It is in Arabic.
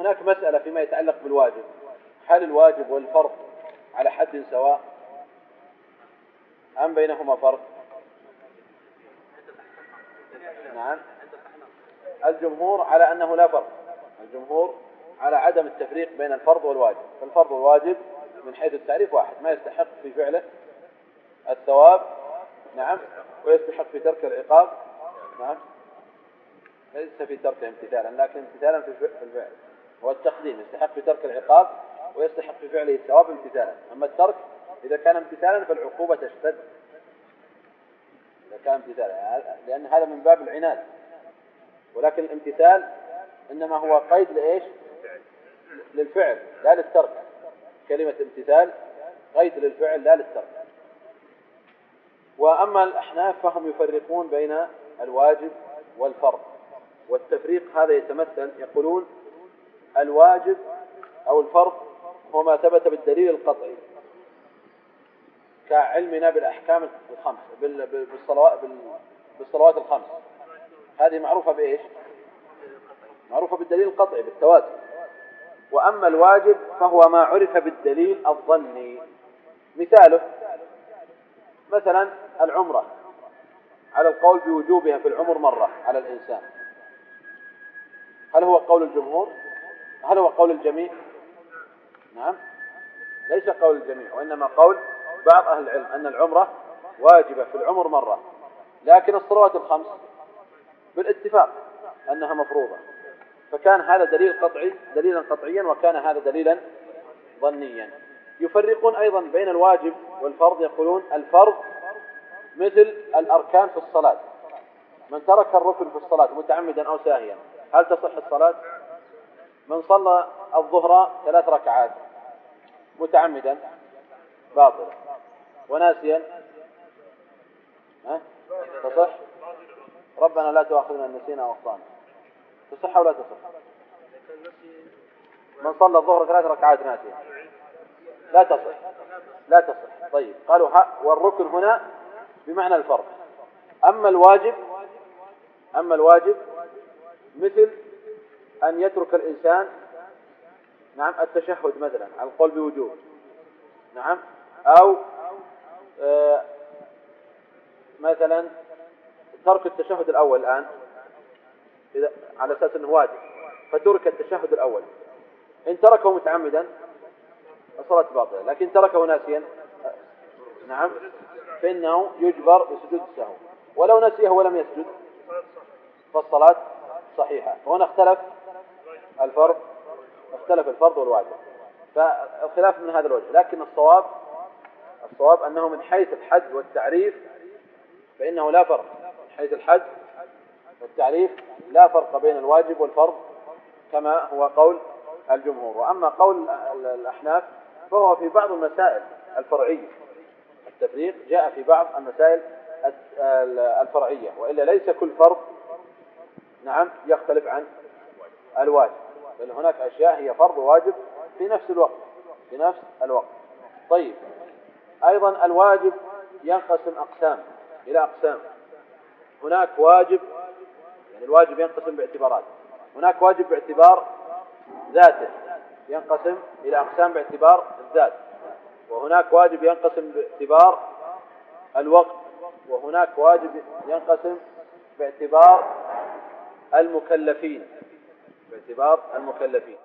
هناك مسألة فيما يتعلق بالواجب. هل الواجب والفرض على حد سواء؟ أم بينهما فرق نعم. الجمهور على أنه لا فرق الجمهور على عدم التفريق بين الفرض والواجب. فالفرض والواجب من حيث التعريف واحد. ما يستحق في فعله الثواب. نعم. ويستحق في ترك العقاب. نعم. ليس في تركه امتثالا لكن امتثالا في الفعل. هو التقديم يستحق في ترك العقاب ويستحق في فعله الثواب امتثالا. أما الترك إذا كان امتثالا فالعقوبة تشتد. إذا كان امتثالا لأن هذا من باب العناد. ولكن الامتثال إنما هو قيد لإيش؟ للفعل لا للترك. كلمة امتثال قيد للفعل لا للترك. وأما الأحناف فهم يفرقون بين الواجب والفرض. والتفريق هذا يتمثل يقولون الواجب أو الفرض هو ما ثبت بالدليل القطعي. كعلمنا بالأحكام الخمس بالصلوات بالصلوات الخمس. هذه معروفة بإيش؟ معروفة بالدليل القطعي بالتواتر. وأما الواجب فهو ما عرف بالدليل الظني. مثاله مثلا العمرة على القول بوجوبها في العمر مرة على الإنسان. هل هو قول الجمهور؟ هل هو قول الجميع. نعم. ليس قول الجميع وإنما قول بعض أهل العلم أن العمرة واجبة في العمر مرة لكن الصلوات الخمس بالاتفاق أنها مفروضة. فكان هذا دليل قطعي دليلا قطعيا وكان هذا دليلا ظنيا. يفرقون أيضا بين الواجب والفرض يقولون الفرض مثل الأركان في الصلاة. من ترك الركن في الصلاة متعمدا أو ساهيا هل تصح الصلاة؟ من صلى الظهر ثلاث ركعات متعمدا باطل وناسيا. ها؟ تصح؟ ربنا لا تؤاخذنا إن نسينا واخطانا تصح أو لا تصح؟ من صلى الظهر ثلاث ركعات ناسيا. لا تصح. لا تصح. طيب قالوا والركن هنا بمعنى الفرض. أما الواجب أما الواجب مثل أن يترك الإنسان نعم التشهد مثلا على القول بوجوب نعم أو آه مثلا ترك التشهد الأول الآن إذا على أساس أنه واجب فترك التشهد الأول. إن تركه متعمدا الصلاة باطلة لكن تركه ناسيا نعم فإنه يجبر بسجود السهو. ولو نسيه ولم يسجد فالصلاة صحيحة. وهنا اختلف الفرض اختلف الفرض والواجب. فالخلاف من هذا الوجه. لكن الصواب الصواب أنه من حيث الحد والتعريف فإنه لا فرق. من حيث الحد والتعريف لا فرق بين الواجب والفرض كما هو قول الجمهور. وأما قول الأحناف فهو في بعض المسائل الفرعية. التفريق جاء في بعض المسائل الفرعية. وإلا ليس كل فرض نعم يختلف عن الواجب. بل هناك أشياء هي فرض وواجب في نفس الوقت في نفس الوقت. طيب أيضا الواجب ينقسم أقسام إلى أقسام. هناك واجب يعني الواجب ينقسم باعتبارات. هناك واجب باعتبار ذاته ينقسم إلى أقسام باعتبار الذات. وهناك واجب ينقسم باعتبار الوقت. وهناك واجب ينقسم باعتبار المكلفين. باعتبار المكلفين.